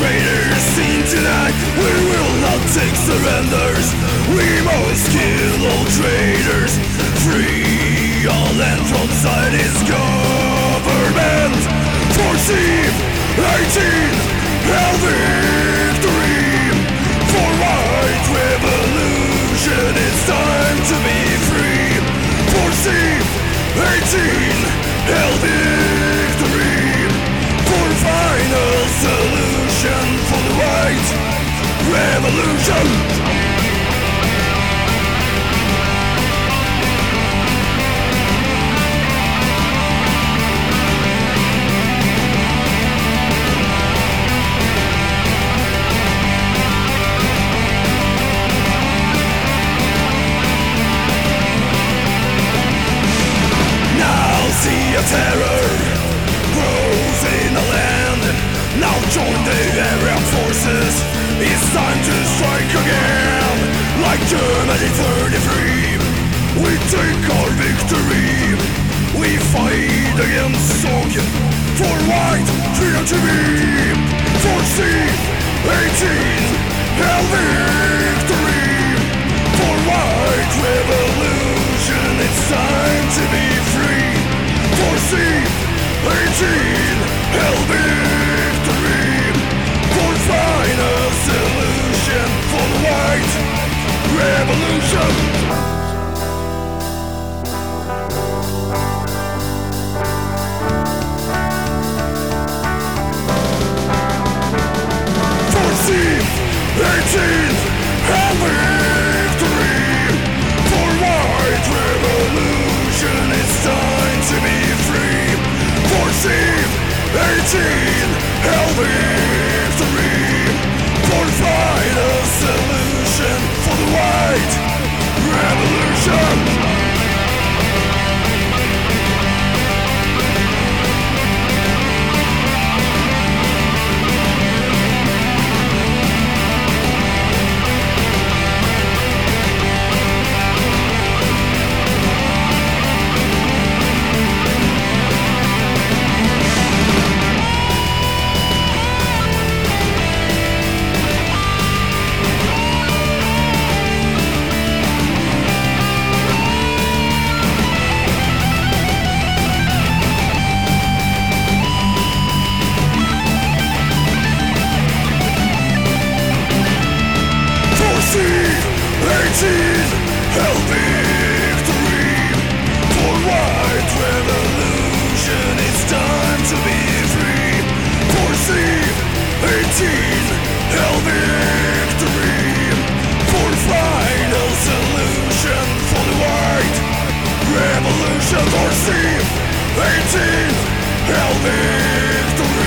traitors seen tonight We will not take surrenders. We must kill all traitors. Free all land from Zionist government. For C 18 Hell victory. For white revolution It's time to be free. For C 18 Hell victory. For final solution For the right revolution Now see a terror grows in the land. Now join the area forces. It's time to strike again. Like Germany 33, we take our victory. We fight against Soviet for white freedom to be. For C 18, hell victory. For white revolution, it's time to be free. For C 18, hell victory. 18 Hell victory For For For revolution. For C 18 Hell victory